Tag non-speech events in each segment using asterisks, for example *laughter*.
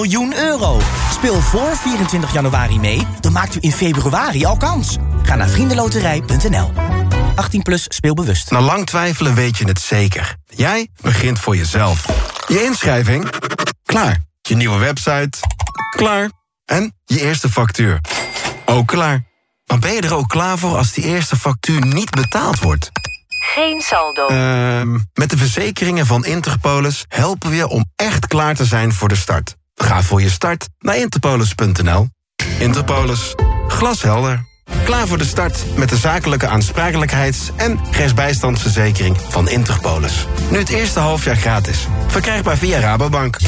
miljoen euro. Speel voor 24 januari mee, dan maakt u in februari al kans. Ga naar vriendenloterij.nl. 18 plus speelbewust. Na lang twijfelen weet je het zeker. Jij begint voor jezelf. Je inschrijving? Klaar. Je nieuwe website? Klaar. En je eerste factuur? Ook klaar. Maar ben je er ook klaar voor als die eerste factuur niet betaald wordt? Geen saldo. Ehm met de verzekeringen van Interpolis helpen we je om echt klaar te zijn voor de start. Ga voor je start naar interpolis.nl. Interpolis. Glashelder. Klaar voor de start met de zakelijke aansprakelijkheids- en rechtsbijstandsverzekering van Interpolis. Nu het eerste halfjaar gratis. Verkrijgbaar via Rabobank.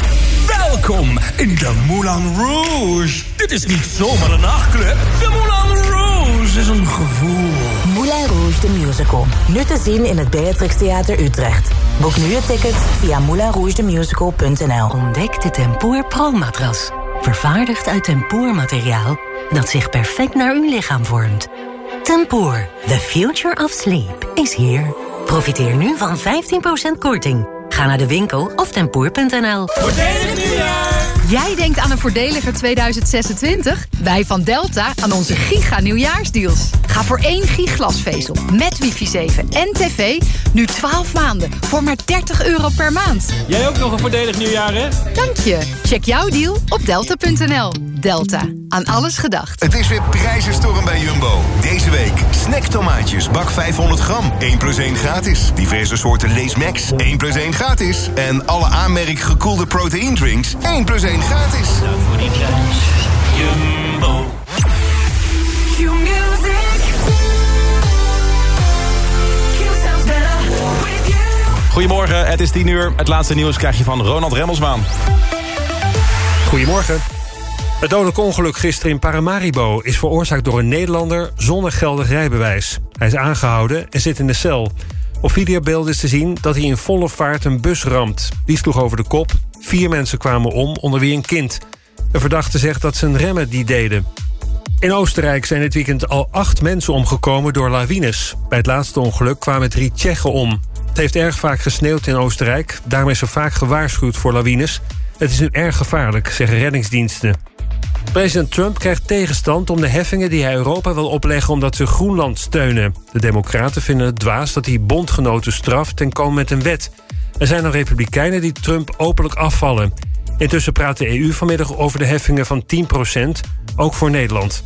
Welkom in de Moulin Rouge. Dit is niet zomaar een nachtclub. De Moulin Rouge is een gevoel. Moulin Rouge the Musical. Nu te zien in het Beatrix Theater Utrecht. Boek nu je ticket via moulinrougethemusical.nl Ontdek de Tempoor Pro-matras. Vervaardigd uit tempoormateriaal dat zich perfect naar uw lichaam vormt. Tempoor, the future of sleep, is here. Profiteer nu van 15% korting. Ga naar de winkel of tempoor.nl. Voordelig nieuwjaar! Jij denkt aan een voordeliger 2026? Wij van Delta aan onze giga nieuwjaarsdeals. Ga voor één giglasvezel met wifi 7 en tv nu 12 maanden voor maar 30 euro per maand. Jij ook nog een voordelig nieuwjaar, hè? Dank je. Check jouw deal op delta.nl. Delta. Aan alles gedacht. Het is weer prijzenstorm bij Jumbo. Deze week snacktomaatjes, bak 500 gram, 1 plus 1 gratis. Diverse soorten Lees Max, 1 plus 1 gratis. En alle aanmerk gekoelde proteïndrinks, 1 plus 1 gratis. Voor die prijs. Jumbo. Goedemorgen, het is 10 uur. Het laatste nieuws krijg je van Ronald Remmelsmaan. Goedemorgen. Het dodelijke ongeluk gisteren in Paramaribo is veroorzaakt door een Nederlander zonder geldig rijbewijs. Hij is aangehouden en zit in de cel. Op videobeelden is te zien dat hij in volle vaart een bus ramt. Die sloeg over de kop. Vier mensen kwamen om, onder wie een kind. De verdachte zegt dat zijn remmen die deden. In Oostenrijk zijn dit weekend al acht mensen omgekomen door lawines. Bij het laatste ongeluk kwamen drie Tsjechen om. Het heeft erg vaak gesneeuwd in Oostenrijk. Daarom is er vaak gewaarschuwd voor lawines. Het is nu erg gevaarlijk, zeggen reddingsdiensten. President Trump krijgt tegenstand om de heffingen die hij Europa wil opleggen omdat ze Groenland steunen. De Democraten vinden het dwaas dat hij bondgenoten straft en komen met een wet. Er zijn nog Republikeinen die Trump openlijk afvallen. Intussen praat de EU vanmiddag over de heffingen van 10% ook voor Nederland.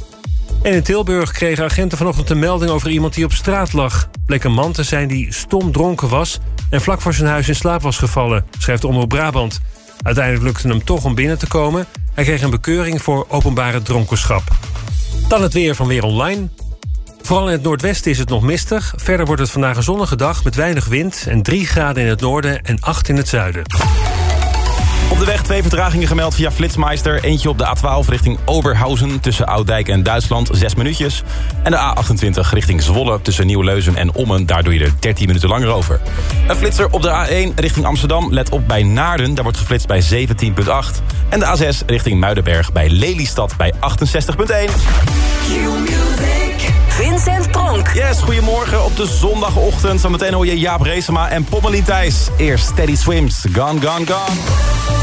En in Tilburg kregen agenten vanochtend een melding over iemand die op straat lag. Bleek een man te zijn die stom dronken was en vlak voor zijn huis in slaap was gevallen, schrijft Omroep Brabant. Uiteindelijk lukte hem toch om binnen te komen. Hij kreeg een bekeuring voor openbare dronkenschap. Dan het weer van Weer Online. Vooral in het noordwesten is het nog mistig. Verder wordt het vandaag een zonnige dag met weinig wind... en 3 graden in het noorden en 8 in het zuiden. Op de weg twee vertragingen gemeld via Flitsmeister. Eentje op de A12 richting Oberhausen tussen Ouddijk en Duitsland, 6 minuutjes. En de A28 richting Zwolle tussen Nieuw-Leuzen en Ommen. Daar doe je er 13 minuten langer over. Een flitser op de A1 richting Amsterdam. Let op bij Naarden, daar wordt geflitst bij 17,8. En de A6 richting Muidenberg bij Lelystad bij 68,1. Vincent Pronk. Yes, goedemorgen op de zondagochtend. Zometeen hoor je Jaap Reesema en Pommelien Thijs. Eerst Steady Swims, Gone, Gone, Gone.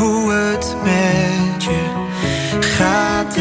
Hoe het met je gaat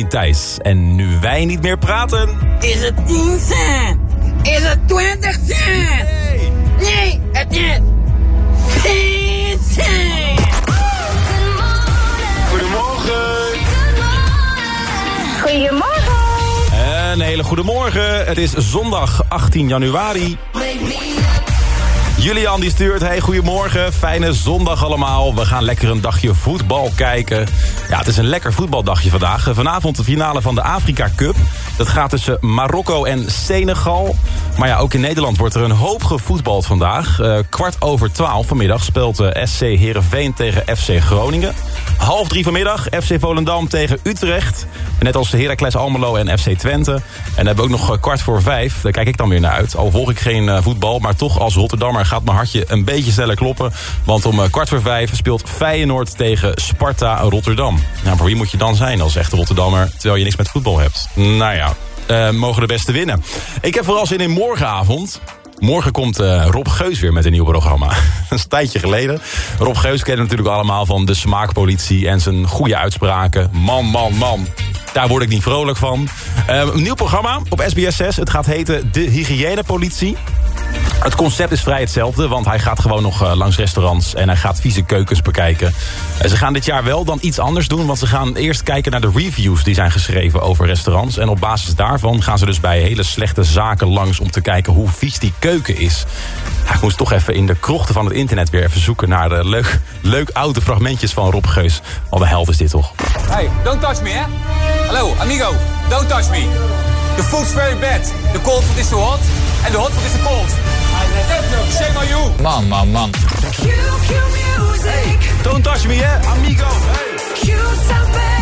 Thijs. En nu wij niet meer praten... Is het 10 cent? Is het 20 cent? Nee, het is 10 cent. Goedemorgen. Goedemorgen. Een hele goede morgen. Het is zondag 18 januari. Julian die stuurt, hey goedemorgen, fijne zondag allemaal. We gaan lekker een dagje voetbal kijken. Ja, het is een lekker voetbaldagje vandaag. Vanavond de finale van de Afrika Cup. Dat gaat tussen Marokko en Senegal. Maar ja, ook in Nederland wordt er een hoop gevoetbald vandaag. Eh, kwart over twaalf vanmiddag speelt eh, SC Heerenveen tegen FC Groningen. Half drie vanmiddag FC Volendam tegen Utrecht. Net als Heracles Almelo en FC Twente. En dan hebben we ook nog eh, kwart voor vijf. Daar kijk ik dan weer naar uit. Al volg ik geen eh, voetbal, maar toch als Rotterdammer gaat mijn hartje een beetje sneller kloppen. Want om eh, kwart voor vijf speelt Feyenoord tegen Sparta Rotterdam. Nou, voor wie moet je dan zijn als echte Rotterdammer... terwijl je niks met voetbal hebt? Nou ja, eh, mogen de beste winnen. Ik heb vooral zin in morgenavond. Morgen komt eh, Rob Geus weer met een nieuw programma. *laughs* Dat is een tijdje geleden. Rob Geus kennen natuurlijk allemaal van de smaakpolitie... en zijn goede uitspraken. Man, man, man. Daar word ik niet vrolijk van. Eh, een nieuw programma op SBS 6. Het gaat heten De Hygiënepolitie. Het concept is vrij hetzelfde, want hij gaat gewoon nog eh, langs restaurants... en hij gaat vieze keukens bekijken. En ze gaan dit jaar wel dan iets anders doen... want ze gaan eerst kijken naar de reviews die zijn geschreven over restaurants. En op basis daarvan gaan ze dus bij hele slechte zaken langs... om te kijken hoe vies die keuken is. Ik moest toch even in de krochten van het internet weer even zoeken... naar de leuk, leuk oude fragmentjes van Rob Geus. Wat een held is dit toch? Hey, don't touch me, eh? Hello, amigo. Don't touch me. The food's very bad. The cold is too hot, and the hot food is too cold. Shame on you. Man, man, man. Don't touch me, hè, amigo. Hey.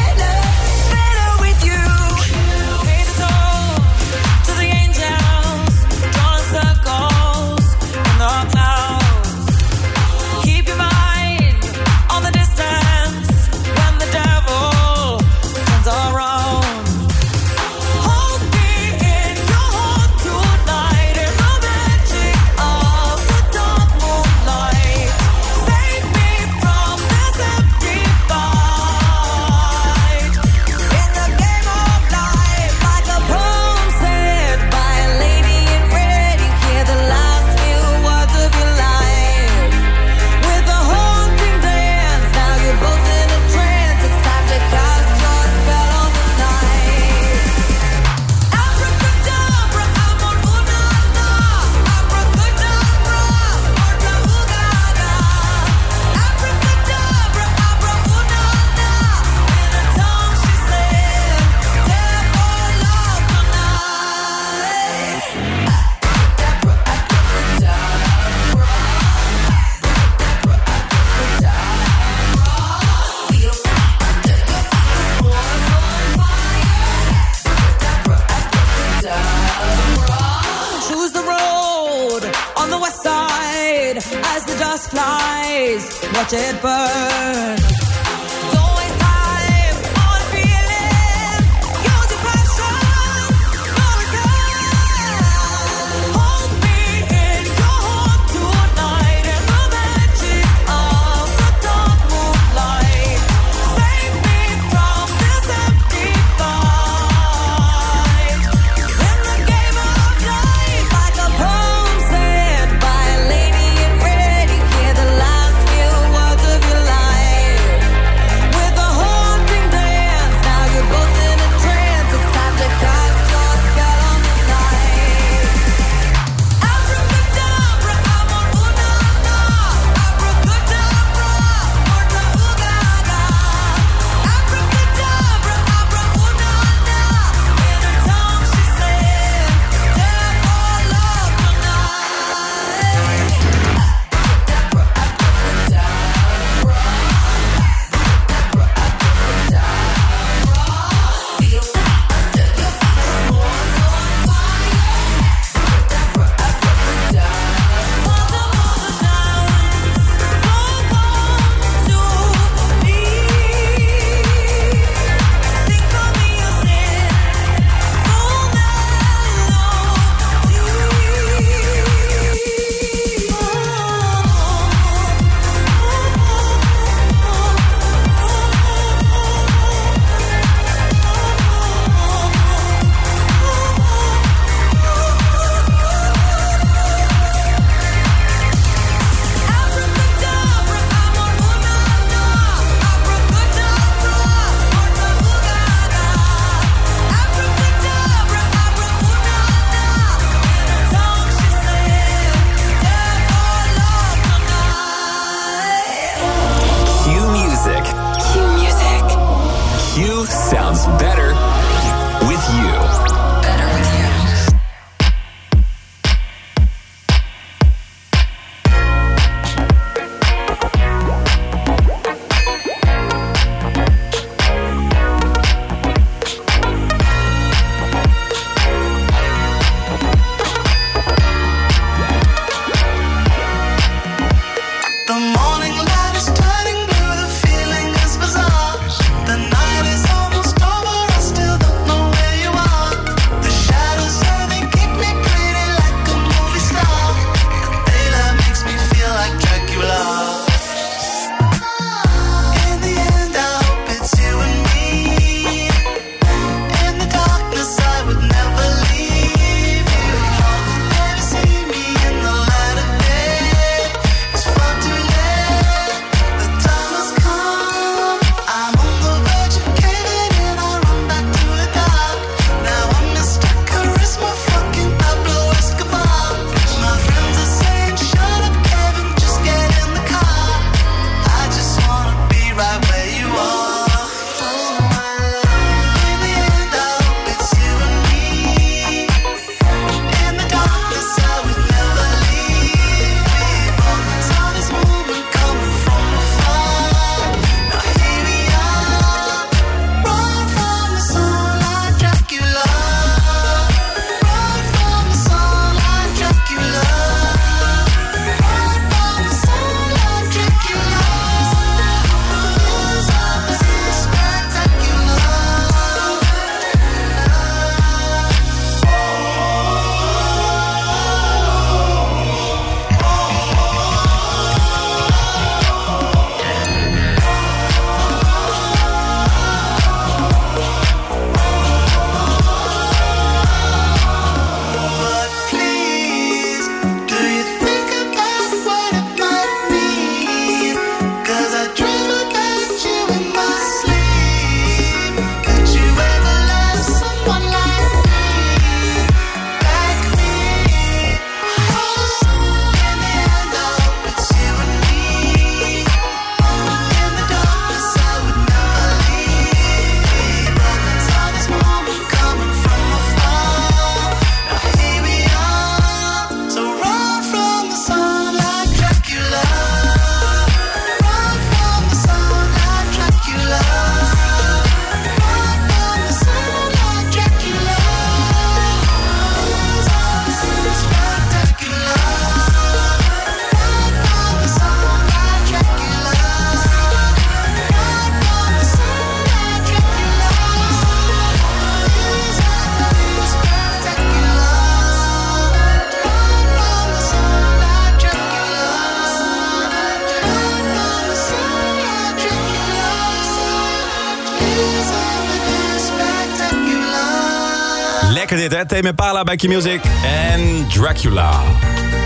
Lekker dit, hè? Tame Impala bij Q-Music en Dracula.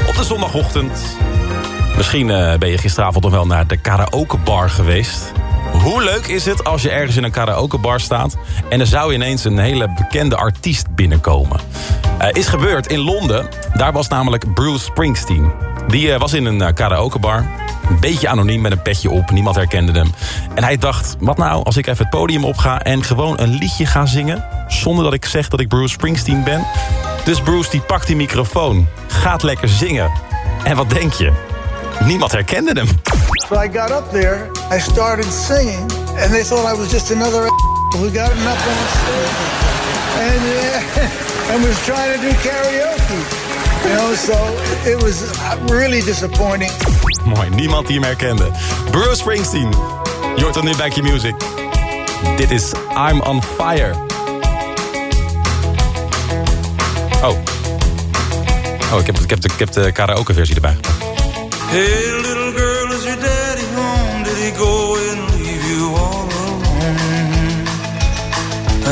Op de zondagochtend. Misschien eh, ben je gisteravond nog wel naar de karaokebar geweest. Hoe leuk is het als je ergens in een karaokebar staat... en er zou ineens een hele bekende artiest binnenkomen? Eh, is gebeurd in Londen. Daar was namelijk Bruce Springsteen. Die eh, was in een eh, karaokebar. Een beetje anoniem met een petje op. Niemand herkende hem. En hij dacht, wat nou als ik even het podium opga... en gewoon een liedje ga zingen... zonder dat ik zeg dat ik Bruce Springsteen ben? Dus Bruce die pakt die microfoon. Gaat lekker zingen. En wat denk je? Niemand herkende hem. So I got up there, I started singing, and they thought I was just another who got up on stage and, uh, *laughs* and was trying to do karaoke. You know, so it was really disappointing. Mooi, niemand die hem herkende. Bruce Springsteen. Je hoort hem nu bij Q Music. Dit is I'm on Fire. Oh. Oh, ik heb, ik heb, de, ik heb de karaoke versie erbij gepakt. Hey,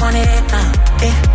want it now. yeah.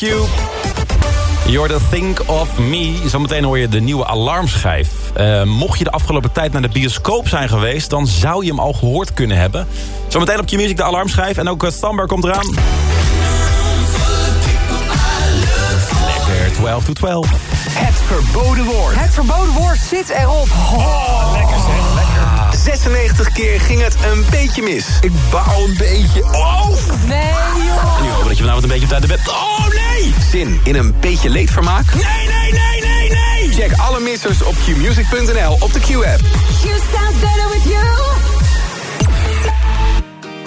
Like You. You're the think of me. Zometeen hoor je de nieuwe alarmschijf. Eh, mocht je de afgelopen tijd naar de bioscoop zijn geweest... dan zou je hem al gehoord kunnen hebben. Zometeen op Q-Music de alarmschijf. En ook uh, Stamber komt eraan. Lekker, 12 to 12. Het verboden woord. Het verboden woord zit erop. Oh, lekker zeg, lekker. 96 keer ging het een beetje mis. Ik baal een beetje. Oh! Nee, joh. Dat je vanavond een beetje op tijd naar bed... Oh, nee! Zin in een beetje leedvermaak? Nee, nee, nee, nee, nee! Check alle missers op qmusic.nl op de Q-app. You sounds better with you.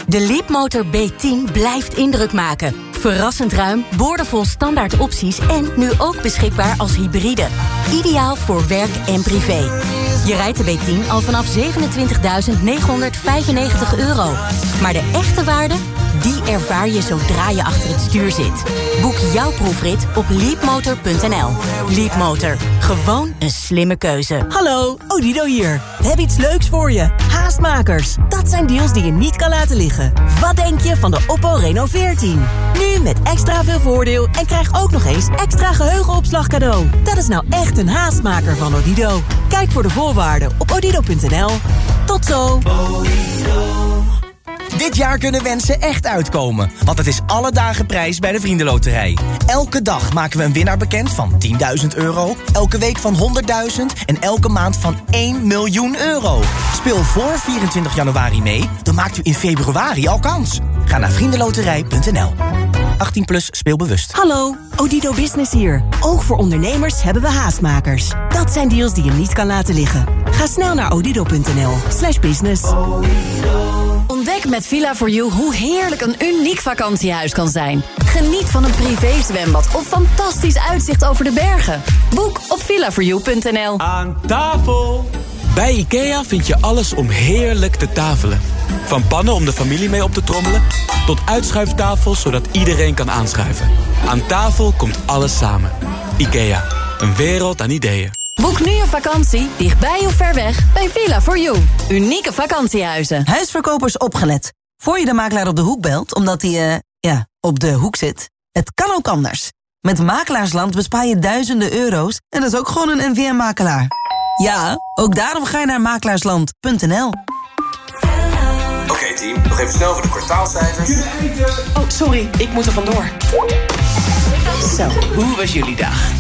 De Leapmotor B10 blijft indruk maken. Verrassend ruim, boordevol standaard opties en nu ook beschikbaar als hybride. Ideaal voor werk en privé. Je rijdt de B10 al vanaf 27.995 euro. Maar de echte waarde, die ervaar je zodra je achter het stuur zit. Boek jouw proefrit op leapmotor.nl. Leapmotor, gewoon een slimme keuze. Hallo, Odido hier. We hebben iets leuks voor je. Haastmakers. Dat zijn deals die je niet kan laten liggen. Wat denk je van de Oppo Reno 14? Nu met extra veel voordeel en krijg ook nog eens extra geheugenopslag cadeau. Dat is nou echt een haastmaker van Odido. Kijk voor de voorwaarden op odido.nl. Tot zo. Dit jaar kunnen wensen echt uitkomen, want het is alle dagen prijs bij de Vriendenloterij. Elke dag maken we een winnaar bekend van 10.000 euro, elke week van 100.000 en elke maand van 1 miljoen euro. Speel voor 24 januari mee, dan maakt u in februari al kans. Ga naar vriendenloterij.nl. 18 plus speelbewust. Hallo, Odido Business hier. Ook voor ondernemers hebben we haastmakers. Dat zijn deals die je niet kan laten liggen. Ga snel naar odido.nl slash business. Ontdek met Villa4You hoe heerlijk een uniek vakantiehuis kan zijn. Geniet van een privézwembad of fantastisch uitzicht over de bergen. Boek op villa4you.nl. Aan tafel! Bij IKEA vind je alles om heerlijk te tafelen. Van pannen om de familie mee op te trommelen... tot uitschuiftafels zodat iedereen kan aanschuiven. Aan tafel komt alles samen. IKEA, een wereld aan ideeën. Boek nu een vakantie, dichtbij of ver weg, bij Villa4You. Unieke vakantiehuizen. Huisverkopers opgelet. Voor je de makelaar op de hoek belt, omdat hij, eh, ja, op de hoek zit. Het kan ook anders. Met Makelaarsland bespaar je duizenden euro's en dat is ook gewoon een NVM-makelaar. Ja, ook daarom ga je naar makelaarsland.nl. Oké team, nog even snel voor de kwartaalcijfers. Oh, sorry, ik moet er vandoor. Zo, hoe was jullie dag?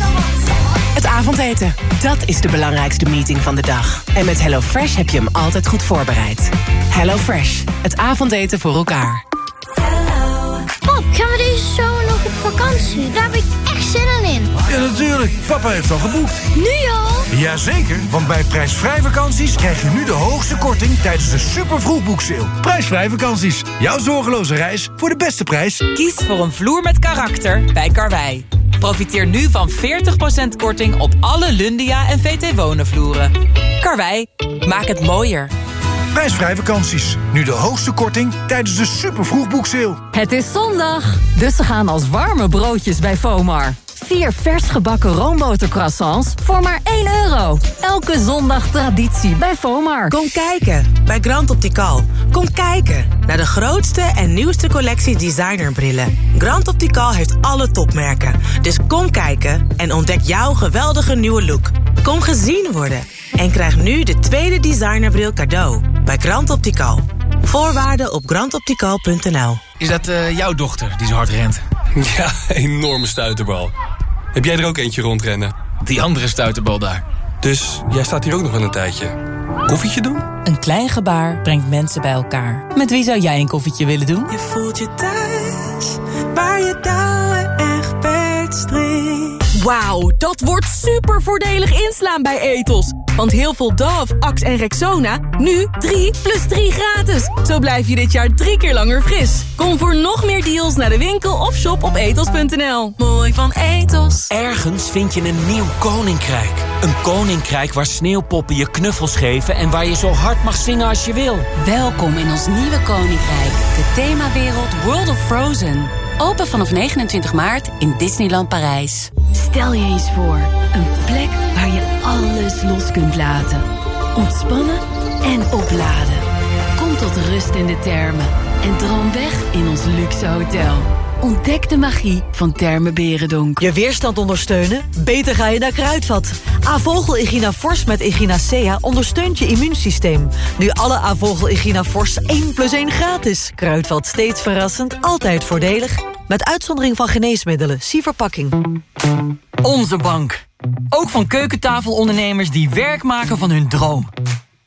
Het avondeten, dat is de belangrijkste meeting van de dag. En met HelloFresh heb je hem altijd goed voorbereid. HelloFresh, het avondeten voor elkaar. Pap, gaan we deze zomer nog op vakantie? Daar heb ik. Ja, natuurlijk. Papa heeft al geboekt. Nu al? Jazeker, want bij prijsvrij vakanties krijg je nu de hoogste korting tijdens de super vroegboekseil. Prijsvrij vakanties. Jouw zorgeloze reis voor de beste prijs. Kies voor een vloer met karakter bij Karwei. Profiteer nu van 40% korting op alle Lundia en VT Wonen vloeren. Karwei, maak het mooier. Prijsvrij vakanties. Nu de hoogste korting tijdens de super vroegboekseil. Het is zondag, dus ze gaan als warme broodjes bij FOMAR. Vier vers gebakken roombotercroissants voor maar 1 euro. Elke zondag traditie bij FOMAR. Kom kijken bij Grand Optical. Kom kijken naar de grootste en nieuwste collectie designerbrillen. Grand Optical heeft alle topmerken. Dus kom kijken en ontdek jouw geweldige nieuwe look. Kom gezien worden en krijg nu de tweede designerbril cadeau bij Grand Optical. Voorwaarden op grandoptical.nl. Is dat eh, jouw dochter die zo hard rent? *laughs* Ja, enorme stuiterbal. Heb jij er ook eentje rondrennen? Die andere stuiterbal daar. Dus jij staat hier ook nog wel een tijdje. Koffietje doen? Een klein gebaar brengt mensen bij elkaar. Met wie zou jij een koffietje willen doen? Je voelt je thuis, waar je touwen echt bedstreekt. Wauw, dat wordt super voordelig inslaan bij Etos. Want heel veel Dove, Axe en Rexona, nu 3 plus 3 gratis. Zo blijf je dit jaar drie keer langer fris. Kom voor nog meer deals naar de winkel of shop op etos.nl. Mooi van Etos. Ergens vind je een nieuw koninkrijk. Een koninkrijk waar sneeuwpoppen je knuffels geven... en waar je zo hard mag zingen als je wil. Welkom in ons nieuwe koninkrijk. De themawereld World of Frozen. Open vanaf 29 maart in Disneyland Parijs. Stel je eens voor, een plek waar je alles los kunt laten. Ontspannen en opladen. Kom tot rust in de termen en droom weg in ons luxe hotel. Ontdek de magie van Terme Berendonk. Je weerstand ondersteunen? Beter ga je naar Kruidvat. Avogel Igina Fors met Echinacea ondersteunt je immuunsysteem. Nu alle Avogel Igina Fors 1 plus 1 gratis. Kruidvat steeds verrassend, altijd voordelig. Met uitzondering van geneesmiddelen. Zie verpakking. Onze bank. Ook van keukentafelondernemers die werk maken van hun droom.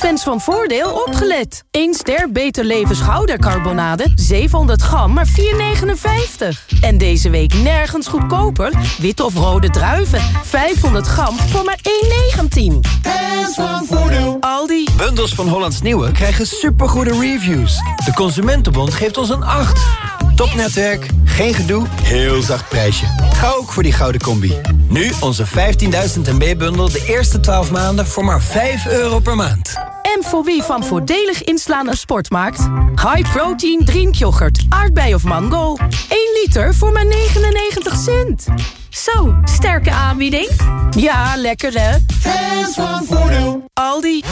Fans van Voordeel opgelet. 1 ster Beter Leven schoudercarbonade, 700 gram, maar 4,59. En deze week nergens goedkoper. Witte of rode druiven, 500 gram voor maar 1,19. Fans van Voordeel. Aldi. Bundels van Hollands Nieuwe krijgen supergoede reviews. De Consumentenbond geeft ons een 8. Topnetwerk, geen gedoe, heel zacht prijsje. Ga ook voor die gouden combi. Nu onze 15.000 MB-bundel de eerste 12 maanden voor maar 5 euro per maand. En voor wie van voordelig inslaan een sport maakt? High protein drinkyoghurt, aardbei of mango. 1 liter voor maar 99 cent. Zo, sterke aanbieding. Ja, lekker hè? Fans van Voordeel. Aldi.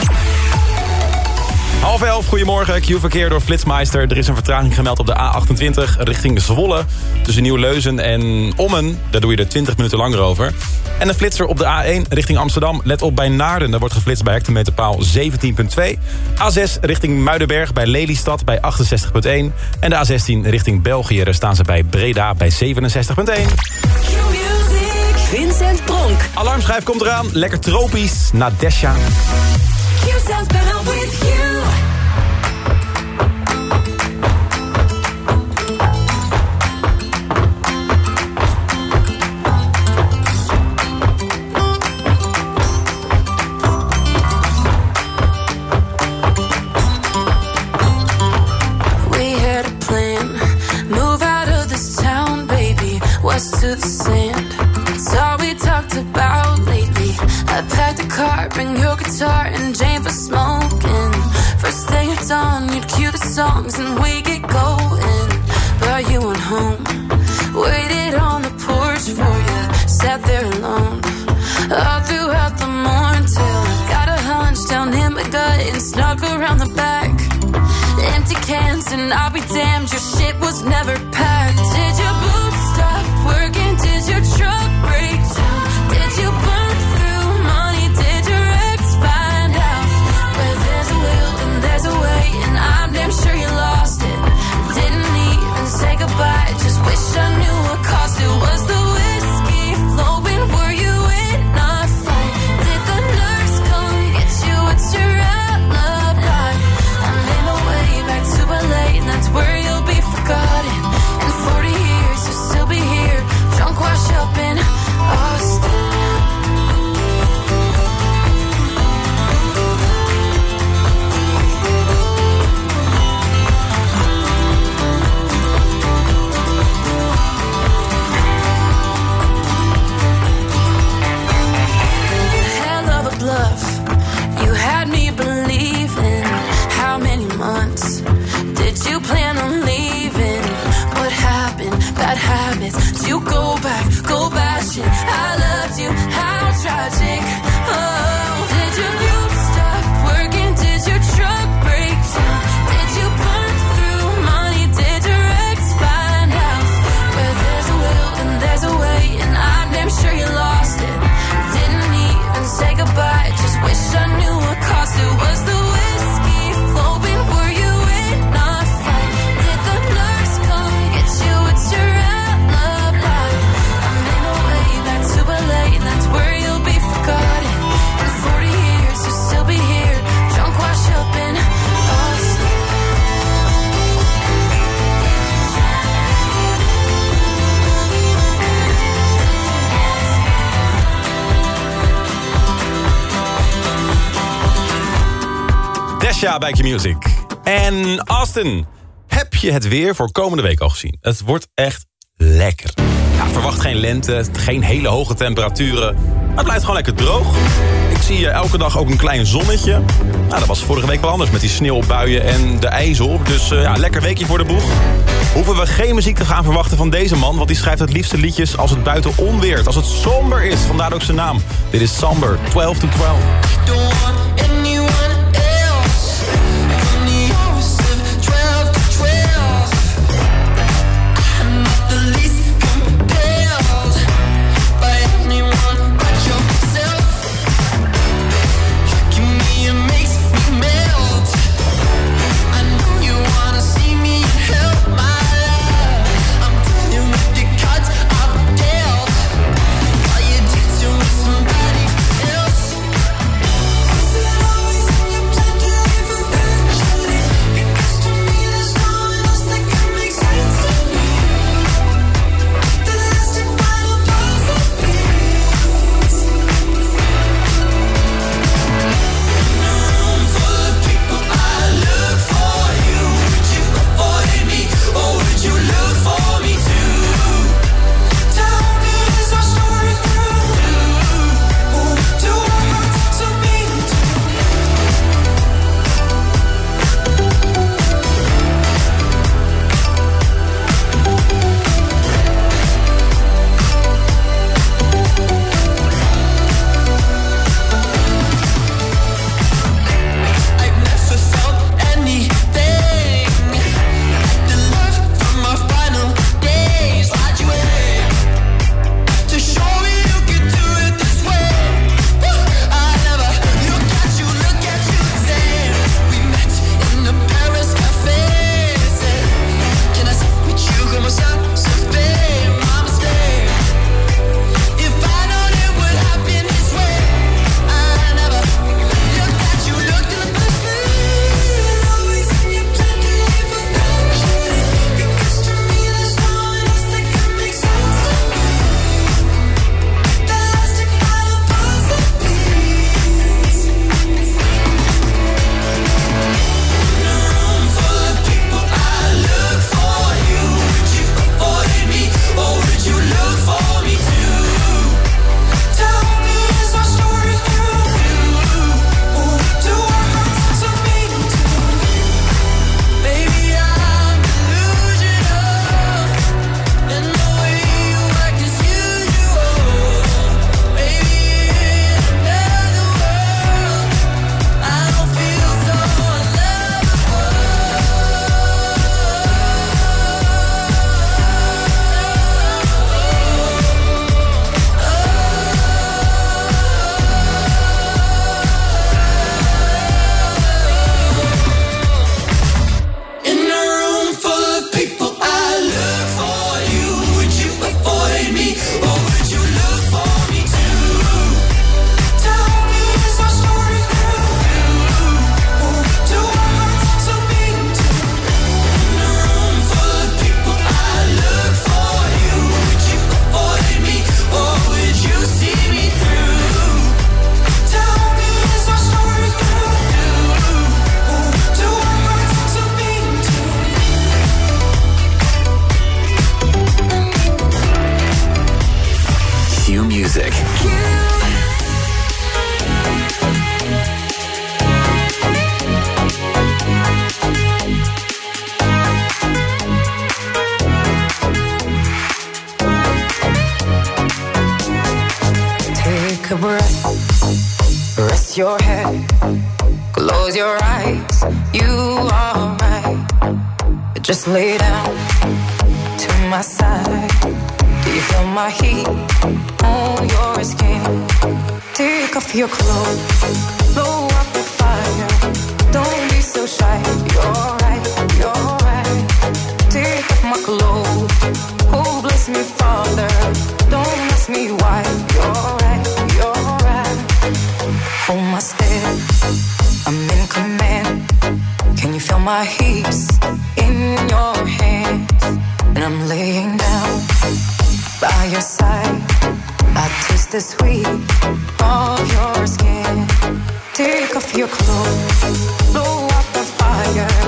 Half elf, goedemorgen. Q-verkeer door Flitsmeister. Er is een vertraging gemeld op de A28 richting Zwolle. Tussen Nieuw-Leuzen en Ommen. Daar doe je er 20 minuten langer over. En een flitser op de A1 richting Amsterdam. Let op bij Naarden. Daar wordt geflitst bij hectometerpaal 17.2. A6 richting Muidenberg bij Lelystad bij 68.1. En de A16 richting België. Daar staan ze bij Breda bij 67.1. Vincent Pronk. Alarmschijf komt eraan. Lekker tropisch. Nadesha. Guitar and Jane for smoking. First thing dawn, you'd cue the songs and we get going. But you went home, waited on the porch for you, sat there alone. All throughout the morning till I got a hunch down in my gut and snuck around the back. Empty cans and I'll be damned, your shit was never packed. Did your boots stop working? Did your truck and I'm damn sure you lost passion. I Bike Music. En Austin, heb je het weer voor komende week al gezien? Het wordt echt lekker. Verwacht geen lente, geen hele hoge temperaturen. Het blijft gewoon lekker droog. Ik zie elke dag ook een klein zonnetje. Nou, dat was vorige week wel anders met die sneeuwbuien en de ijzel. Dus eh, ja, lekker weekje voor de boeg. Hoeven we geen muziek te gaan verwachten van deze man... want die schrijft het liefste liedjes als het buiten onweert. Als het somber is, vandaar ook zijn naam. Dit is Samber, 12 to 12. soul, blow up the fire.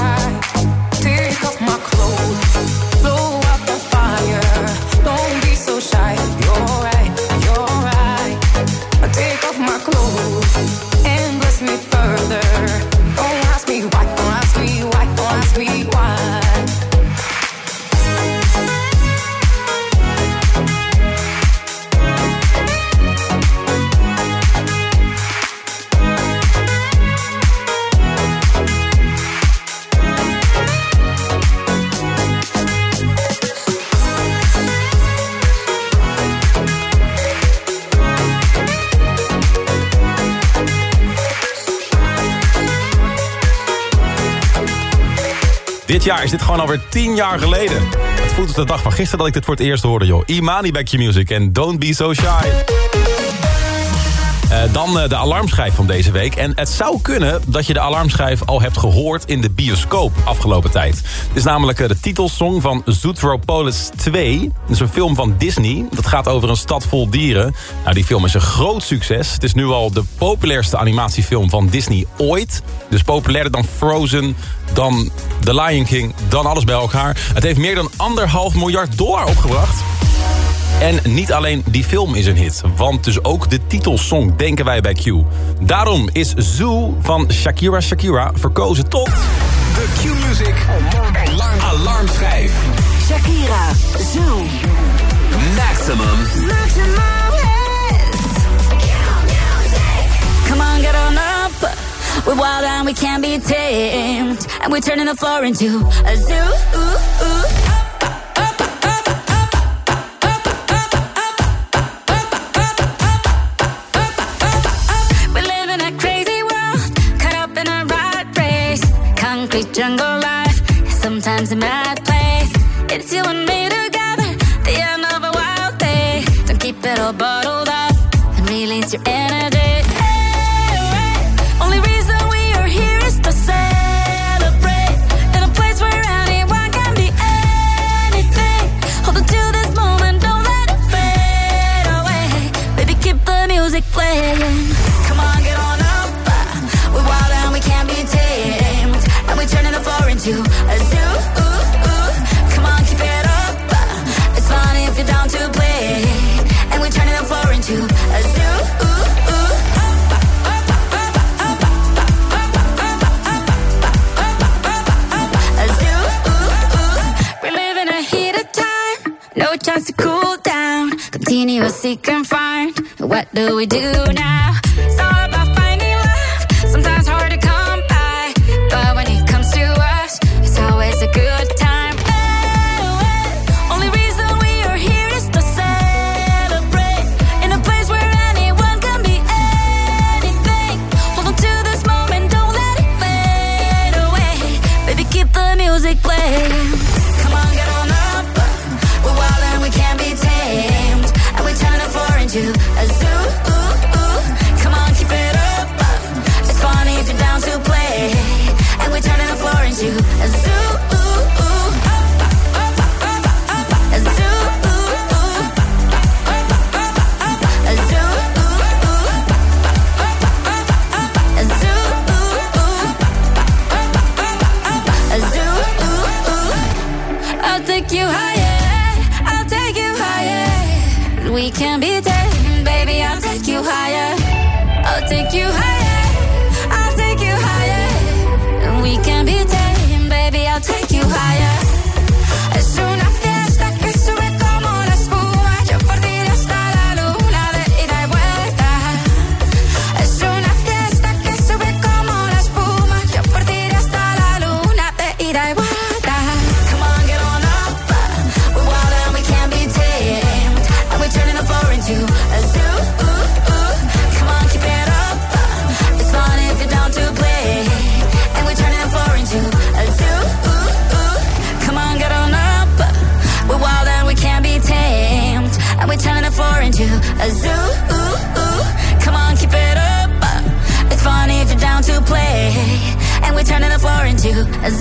Dit jaar is dit gewoon alweer tien jaar geleden. Het voelt als de dag van gisteren dat ik dit voor het eerst hoorde, joh. Imani Back Your Music en Don't Be So Shy. Eh, dan eh, de alarmschijf van deze week. En het zou kunnen dat je de alarmschijf al hebt gehoord in de bioscoop afgelopen tijd. Het is namelijk eh, de titelsong van Zootropolis 2. Dat is een film van Disney. Dat gaat over een stad vol dieren. Nou, die film is een groot succes. Het is nu al de populairste animatiefilm van Disney ooit. Dus populairder dan Frozen, dan The Lion King, dan alles bij elkaar. Het heeft meer dan anderhalf miljard dollar opgebracht. En niet alleen die film is een hit, want dus ook de titelsong denken wij bij Q. Daarom is Zoo van Shakira Shakira verkozen tot... De Q-Music Alarmschijf. Shakira, Zoo. Maximum. Come on, get on up. We're wild and we can't be tamed. And we're turning the floor into a zoo. Ooh, ooh. Concrete jungle life, sometimes a mad place. It's you and me together, the end of a wild day. Don't keep it all bottled up and release your energy. We do now?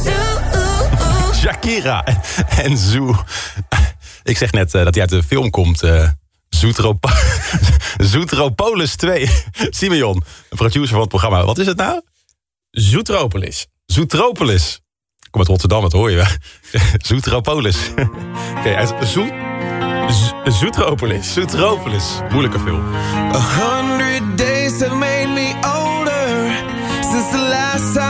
Zoo. Shakira en Zoo. Ik zeg net eh, dat hij uit de film komt. eh Zoetropo *laughs* Zoetropolis 2. Simeon, een producer van het programma. Wat is het nou? Zoetropolis. Zoetropolis. Ik kom uit Rotterdam, dat hoor je wel. *laughs* Zoetropolis. Oké, uit Zoet... Z- Zoetropolis. Zoetropolis. Moeilijke film. A hundred days have made me older since the last time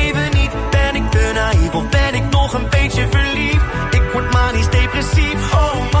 te naïef of ben ik nog een beetje verliefd? Ik word manisch depressief. Oh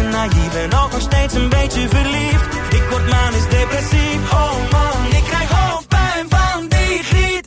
te naïef en ook nog steeds een beetje verliefd. Ik word manisch depressief, oh man Ik krijg hoofdpijn van die griet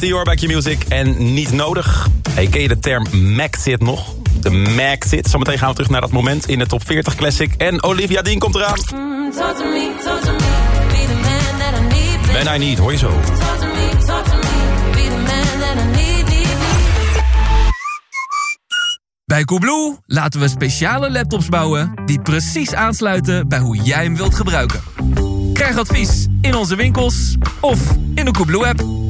Meteor bij Q-Music en niet nodig. Hey, ken je de term Maxit nog? De Maxit. Zometeen gaan we terug naar dat moment in de top 40 Classic. En Olivia Dean komt eraan. Talk to me, talk to me, be the man that I need. Ben I niet, hoor je zo. Bij Coolblue laten we speciale laptops bouwen die precies aansluiten bij hoe jij hem wilt gebruiken. Krijg advies in onze winkels of in de Coolblue app.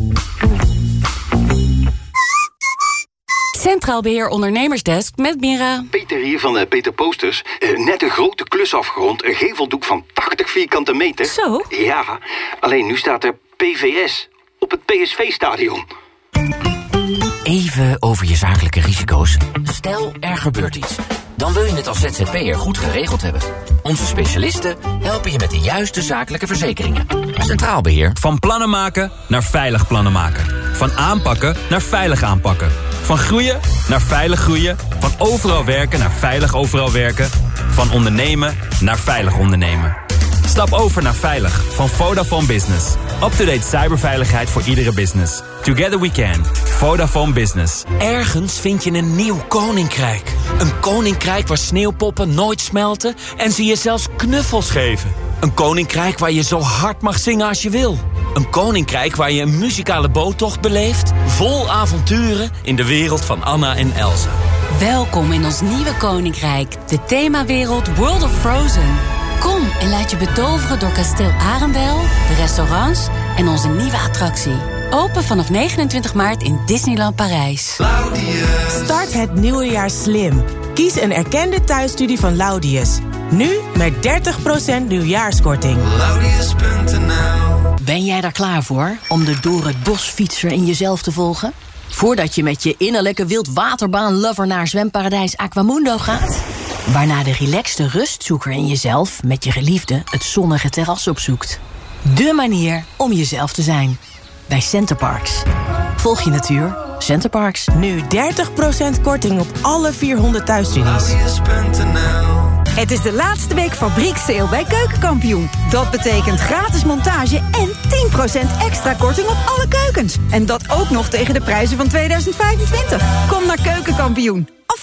Centraal Beheer Ondernemersdesk met Mira. Peter hier van eh, Peter Posters. Eh, net een grote klus afgerond. Een geveldoek van 80 vierkante meter. Zo? Ja, alleen nu staat er PVS op het PSV-stadion. Even over je zakelijke risico's. Stel, er gebeurt iets. Dan wil je het als ZZP'er goed geregeld hebben. Onze specialisten helpen je met de juiste zakelijke verzekeringen. Centraal Beheer. Van plannen maken naar veilig plannen maken. Van aanpakken naar veilig aanpakken. Van groeien naar veilig groeien. Van overal werken naar veilig overal werken. Van ondernemen naar veilig ondernemen. Stap over naar Veilig van Vodafone Business. Up-to-date cyberveiligheid voor iedere business. Together we can. Vodafone Business. Ergens vind je een nieuw koninkrijk. Een koninkrijk waar sneeuwpoppen nooit smelten en ze je zelfs knuffels geven. Een koninkrijk waar je zo hard mag zingen als je wil. Een koninkrijk waar je een muzikale boottocht beleeft, vol avonturen in de wereld van Anna en Elsa. Welkom in ons nieuwe koninkrijk, de themawereld World of Frozen. Kom en laat je betoveren door kasteel Arendel, de restaurants en onze nieuwe attractie. Open vanaf 29 maart in Disneyland Parijs. Start het nieuwe jaar slim. Kies een erkende thuisstudie van Laudius. Nu met 30% nieuwjaarskorting. Ben jij daar klaar voor om de door het bos fietser in jezelf te volgen? Voordat je met je innerlijke wildwaterbaan-lover naar zwemparadijs Aquamundo gaat? Waarna de relaxte rustzoeker in jezelf met je geliefde het zonnige terras opzoekt. De manier om jezelf te zijn. Bij Centerparks. Volg je natuur. Centerparks. Nu 30% korting op alle 400 thuisstudies. Het is de laatste week fabrieksteel bij Keukenkampioen. Dat betekent gratis montage en 10% extra korting op alle keukens. En dat ook nog tegen de prijzen van 2025. Kom naar Keukenkampioen.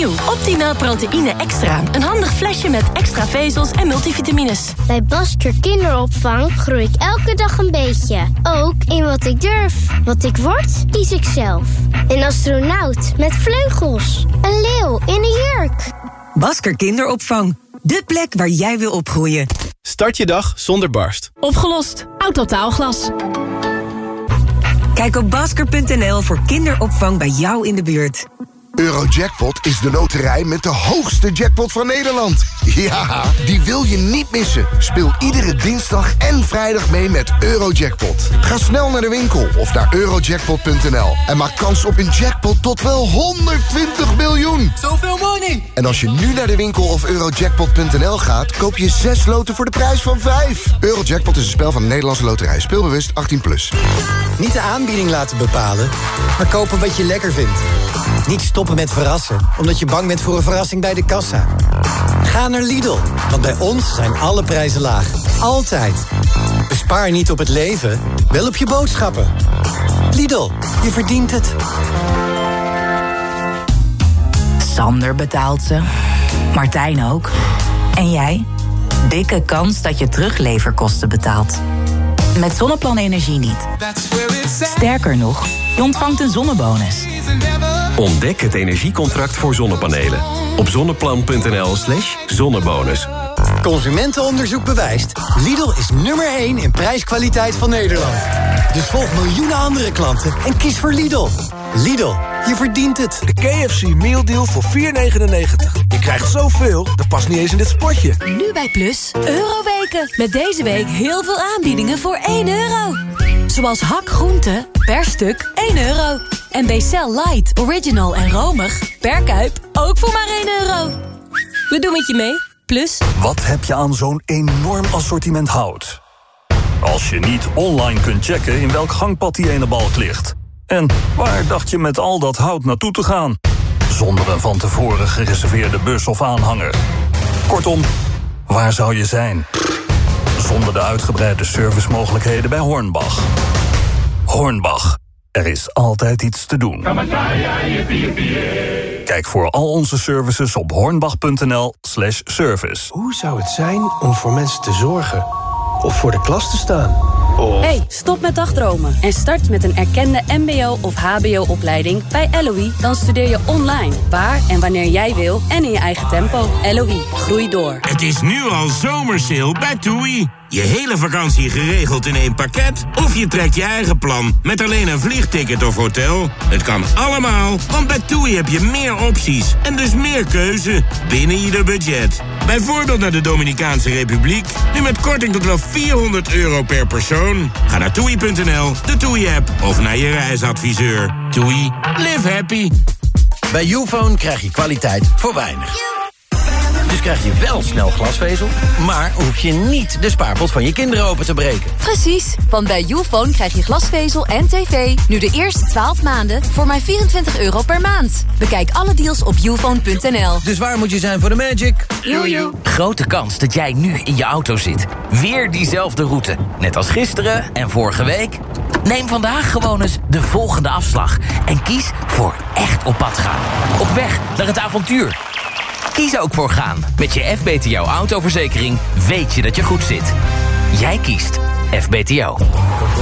Nieuw Optimaal proteïne extra. Een handig flesje met extra vezels en multivitamines. Bij Basker Kinderopvang groei ik elke dag een beetje. Ook in wat ik durf. Wat ik word, kies ik zelf. Een astronaut met vleugels. Een leeuw in een jurk. Basker Kinderopvang. De plek waar jij wil opgroeien. Start je dag zonder barst. Opgelost. Autotaalglas. Kijk op basker.nl voor kinderopvang bij jou in de buurt. Eurojackpot is de loterij met de hoogste jackpot van Nederland. Ja, die wil je niet missen. Speel iedere dinsdag en vrijdag mee met Eurojackpot. Ga snel naar de winkel of naar eurojackpot.nl en maak kans op een jackpot tot wel 120 miljoen. Zoveel money! En als je nu naar de winkel of eurojackpot.nl gaat... koop je 6 loten voor de prijs van 5. Eurojackpot is een spel van de Nederlandse loterij. Speelbewust 18+. Plus. Niet de aanbieding laten bepalen, maar kopen wat je lekker vindt. Niet stoppen met verrassen, omdat je bang bent voor een verrassing bij de kassa. Ga naar Lidl, want bij ons zijn alle prijzen laag. Altijd. Bespaar niet op het leven, wel op je boodschappen. Lidl, je verdient het. Sander betaalt ze. Martijn ook. En jij? Dikke kans dat je terugleverkosten betaalt. Met Zonneplan Energie niet. Sterker nog, je ontvangt een zonnebonus. Ontdek het energiecontract voor zonnepanelen. Op zonneplan.nl slash zonnebonus. Consumentenonderzoek bewijst. Lidl is nummer 1 in prijskwaliteit van Nederland. Dus volg miljoenen andere klanten en kies voor Lidl. Lidl, je verdient het. De KFC Meal Deal voor 4,99. Je krijgt zoveel, dat past niet eens in dit spotje. Nu bij Plus, Euroweken. Met deze week heel veel aanbiedingen voor 1 euro. Zoals hak groente, per stuk 1 euro. En Bcel Light, Original en Romig, per kuip, ook voor maar 1 euro. We doen het je mee, Plus. Wat heb je aan zo'n enorm assortiment hout? Als je niet online kunt checken in welk gangpad die ene balk ligt. En waar dacht je met al dat hout naartoe te gaan? Zonder een van tevoren gereserveerde bus of aanhanger. Kortom, waar zou je zijn? Zonder de uitgebreide servicemogelijkheden bij Hornbach. Hornbach, er is altijd iets te doen. Kijk voor al onze services op hornbach.nl slash service. Hoe zou het zijn om voor mensen te zorgen? Of voor de klas te staan? Of... Hey, stop met dagdromen en start met een erkende mbo- of hbo-opleiding bij LOE. Dan studeer je online, waar en wanneer jij wil en in je eigen tempo. LOE, groei door. Het is nu al zomersale bij TUI. Je hele vakantie geregeld in één pakket? Of je trekt je eigen plan met alleen een vliegticket of hotel? Het kan allemaal, want bij TUI heb je meer opties en dus meer keuze binnen ieder budget. Bijvoorbeeld naar de Dominicaanse Republiek, nu met korting tot wel 400 euro per persoon. Ga naar toei.nl, de TUI-app of naar je reisadviseur. TUI, live happy. Bij Ufone krijg je kwaliteit voor weinig. Dus krijg je wel snel glasvezel, maar hoef je niet de spaarpot van je kinderen open te breken. Precies, want bij Youfone krijg je glasvezel en tv nu de eerste 12 maanden voor maar 24 euro per maand. Bekijk alle deals op youfone.nl. Dus waar moet je zijn voor de magic? Jojo. Grote kans dat jij nu in je auto zit. Weer diezelfde route. Net als gisteren en vorige week. Neem vandaag gewoon eens de volgende afslag. En kies voor echt op pad gaan. Op weg naar het avontuur. Kies ook voor gaan. Met je FBTO autoverzekering weet je dat je goed zit. Jij kiest FBTO.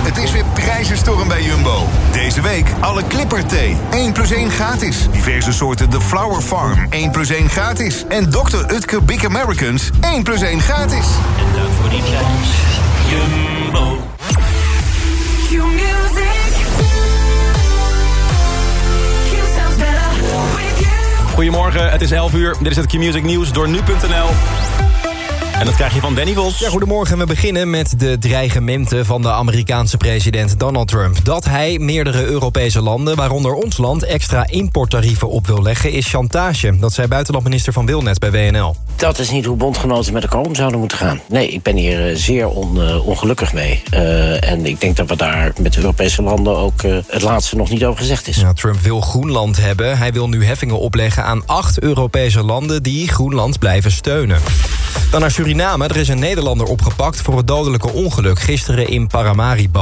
Het is weer prijzenstorm bij Jumbo. Deze week alle Clipper thee. 1 plus 1 gratis. Diverse soorten The Flower Farm. 1 plus 1 gratis. En Dr. Utker Big Americans. 1 plus 1 gratis. En dank voor die prijs. Jumbo. Goedemorgen, het is 11 uur. Dit is het Q-Music Nieuws door nu.nl. En dat krijg je van Danny Vos. Ja, goedemorgen. We beginnen met de dreigementen van de Amerikaanse president Donald Trump. Dat hij meerdere Europese landen, waaronder ons land... extra importtarieven op wil leggen, is chantage. Dat zei buitenlandminister Van Wilnet bij WNL. Dat is niet hoe bondgenoten met elkaar om zouden moeten gaan. Nee, ik ben hier eh, zeer eh, ongelukkig mee. Eh, en ik denk dat we daar met de Europese landen ook het laatste nog niet over gezegd is. Ja, Trump wil Groenland hebben. Hij wil nu heffingen opleggen aan acht Europese landen... die Groenland blijven steunen. Dan naar Suriname. Er is een Nederlander opgepakt voor het dodelijke ongeluk gisteren in Paramaribo.